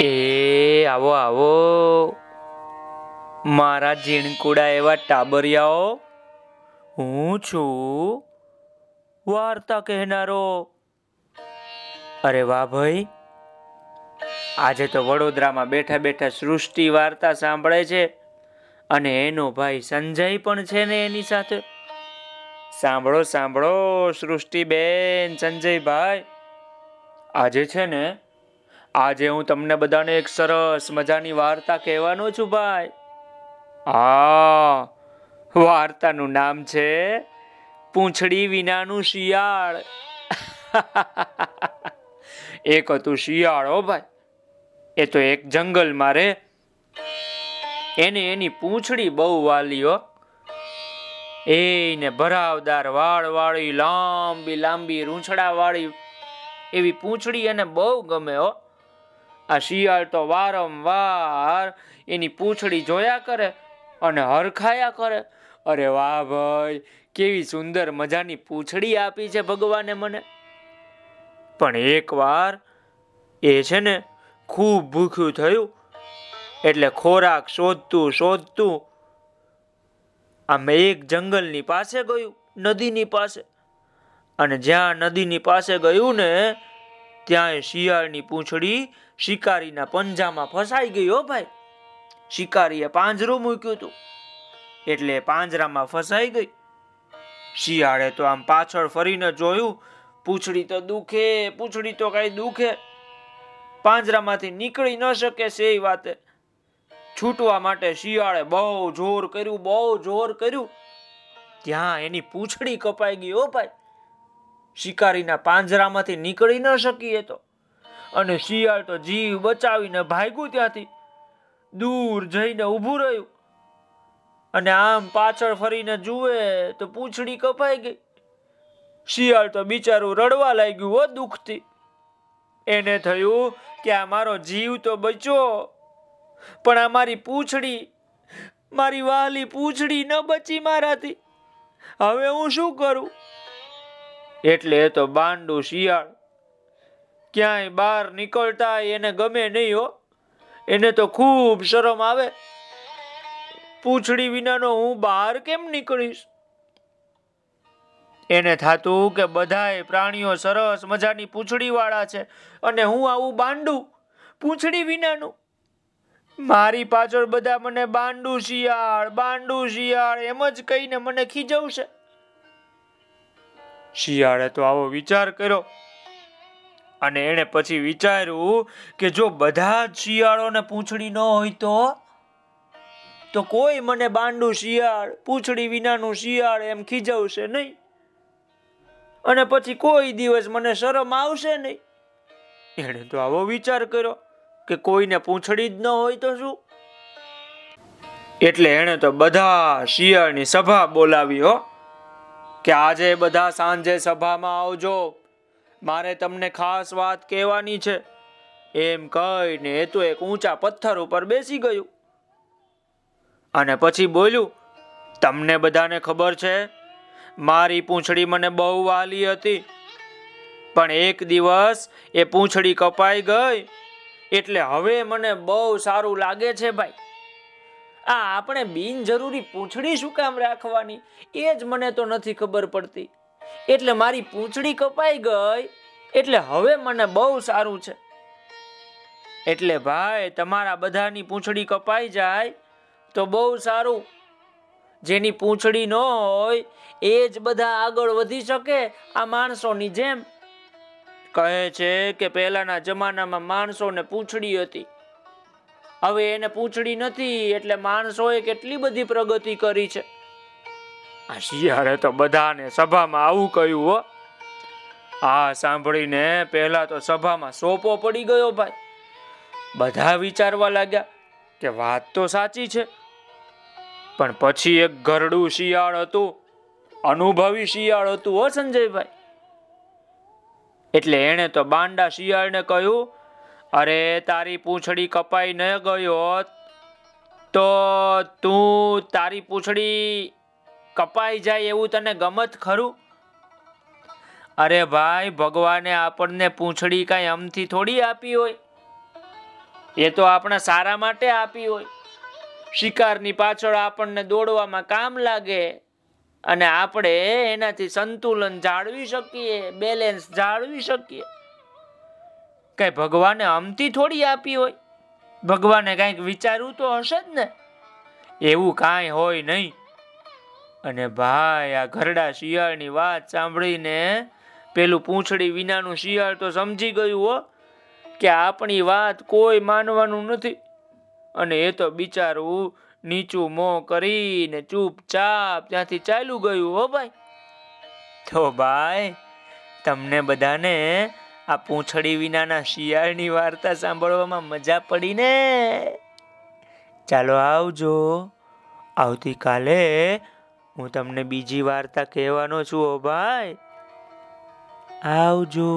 એ, આવો આવો. મારા ઝીણકુડા એવા ટાબરિયાઓ, હું છું વાર્તા કહેનારો. અરે વાહ ભાઈ. આજે તો વડોદરામાં બેઠા બેઠા સૃષ્ટિ વાર્તા સાંભળે છે અને એનો ભાઈ સંજય પણ છે ને એની સાથે. સાંભળો સાંભળો, સૃષ્ટિબેન સંજયભાઈ. આજે છે ને આજે હું તમને બધાને એક સરસ મજાની વાર્તા કહેવાનો છું ભાઈ. હા, વાર્તાનું નામ છે પૂંછડી વિનાનું શિયાળ. એક હતું શિયાળ હો ભાઈ. એ તો એક જંગલમાં મારે એને એની પૂંછડી બહુ વાલી હો. એને ભરાવદાર વાળ વાળી, લાંબી લાંબી રૂંછડા વાળી એવી પૂંછડી એને બહુ ગમે હો. આ શિયાળ તો વારંવાર એની પૂંછડી જોયા કરે અને હરખાયા કરે. અરે વાહ ભાઈ, કેવી સુંદર મજાની પૂંછડી આપી છે ભગવાને મને. પણ એકવાર એ છે ને ખૂબ ભૂખ્યું થયું, એટલે ખોરાક શોધતું શોધતું આમ એક જંગલની પાસે ગયું, નદીની પાસે. અને જ્યાં નદીની પાસે ગયું ને ત્યાં શિયાળની પૂંછડી શિકારીના પંજામાં ફસાઈ ગઈ હો ભાઈ. શિકારીએ પાંજરું મૂક્યું હતું એટલે પાંજરામાં ફસાઈ ગઈ. શિયાળે તો આમ પાછળ ફરીને જોયું, પૂંછડી તો દુખે, પૂંછડી તો કઈ દુખે. પાંજરામાંથી નીકળી ન શકે છે એ વાતે. છૂટવા માટે શિયાળે બહુ જોર કર્યું, બહુ જોર કર્યું. ત્યાં એની પૂંછડી કપાઈ ગઈ હો ભાઈ. શિકારીના પાંજરામાંથી નીકળી ન શકીએ તો. અને શિયાળ તો જીવ બચાવીને ભાગ્યું ત્યાંથી. દૂર જઈને ઊભું રહ્યું. અને આમ પાછળ ફરીને જુએ તો પૂંછડી કપાઈ ગઈ. શિયાળ તો બિચારું રડવા લાગ્યું હો દુઃખથી. એને થયું કે આ મારો જીવ તો બચ્યો. પણ આ મારી પૂંછડી, મારી વાલી પૂંછડી ન બચી મારાથી. હવે હું શું કરું? એટલે તો બાંડુ શિયાળ. ક્યાંય બહાર નીકળતા એને ગમે નહીં હો. એને તો ખૂબ શરમ આવે. પૂંછડી વિનાનો હું બહાર કેમ નીકળીશ? એને થાતું કે બધાય પ્રાણીઓ સરસ મજાની પૂંછડી વાળા છે અને હું આવું બાંડું, પૂંછડી વિનાનું. મારી પાછળ બધા મને બાંડુ શિયાળ બાંડુ શિયાળ એમ જ કહીને મને ખીજવશે. શિયાળે તો આવો વિચાર કર્યો. અને એણે પછી વિચાર્યું કે જો બધા જ શિયાળોને પૂંછડી ન હોય તો? તો કોઈ મને બાંડુ શિયાળ, પૂંછડી વિનાનું શિયાળ એમ ખીજવશે નહીં. અને પછી કોઈ દિવસ મને શરમ આવશે નહીં. એણે તો આવો વિચાર કર્યો કે કોઈને પૂંછડી જ ન હોય તો શું? એટલે એણે તો બધા શિયાળની સભા બોલાવી, હો. કે આજે બધા સાંજે સભામાં આવજો. મારે તમને ખાસ વાત કહેવાની છે. એમ કહીને એ તો એક ઊંચા પથ્થર ઉપર બેસી ગયું. અને પછી બોલ્યું, તમને બધાને ખબર છે, મારી પૂંછડી મને બહુ વાલી હતી. પણ એક દિવસ એ પૂંછડી કપાઈ ગઈ. એટલે હવે મને બહુ સારું લાગે છે ભાઈ. આ આપણે બિનજરૂરી પૂંછડી શું કામ રાખવાની? એ જ મને તો નથી ખબર પડતી. એટલે મારી પૂંછડી કપાઈ ગઈ, એટલે હવે મને બહુ સારું છે. એટલે ભાઈ, તમારા બધાની પૂંછડી કપાઈ જાય તો બહુ સારું. જેની પૂંછડી ન હોય, એ જ બધા આગળ વધી શકે આ માણસોની જેમ. કહે છે કે પહેલાના જમાનામાં માણસોને પૂંછડી હતી. હવે એને પૂંછડી નથી, એટલે માણસોએ કેટલી બધી પ્રગતિ કરી છે. આ શિયાળે તો બધાને સભામાં આવું કહ્યું હો. આ સાંભળીને પહેલા તો સભામાં સોપો પડી ગયો ભાઈ. બધા વિચારવા લાગ્યા કે વાત તો સાચી છે. પણ પછી એક ઘરડું શિયાળ હતું, અનુભવી શિયાળ હતું હો સંજયભાઈ. એટલે એણે તો બાંડા શિયાળને કહ્યું અરે, તારી પૂંછડી કપાઈ ન ગયો તો તું તારી પૂંછડી કપાઈ જાય એવું તને ગમત ખરું? અરે ભાઈ, ભગવાને આપણને પૂંછડી કાંઈ અમથી થોડી આપી હોય. એ તો આપણા સારા માટે આપી હોય. શિકારની પાછળ આપણને દોડવામાં કામ લાગે અને આપણે એનાથી સંતુલન જાળવી શકીએ, બેલેન્સ જાળવી શકીએ. કઈ ભગવાને અમતી થોડી આપી હોય? ભગવાને કાંઈક વિચારવું તો હશે જ ને? એવું કાંઈ હોય નહીં. અને ભાઈ, આ ઘરડા શિયાળની વાત સાંભળીને પેલું પૂંછડી વિનાનું શિયાળ તો સમજી ગયું હો, કે આપણી વાત કોઈ માનવાનું નથી. અને એ તો બિચારું નીચું મોં કરીને ચૂપચાપ ત્યાંથી ચાલ્યું ગયું હો ભાઈ. તો ભાઈ, તમને બધાને આ પૂંછડી વિનાના શિયાળની વાર્તા સાંભળવામાં મજા પડી ને ચાલો આવજો. આવતીકાલે હું તમને બીજી વાર્તા કહેવાનો છું, ઓ ભાઈ. આવજો.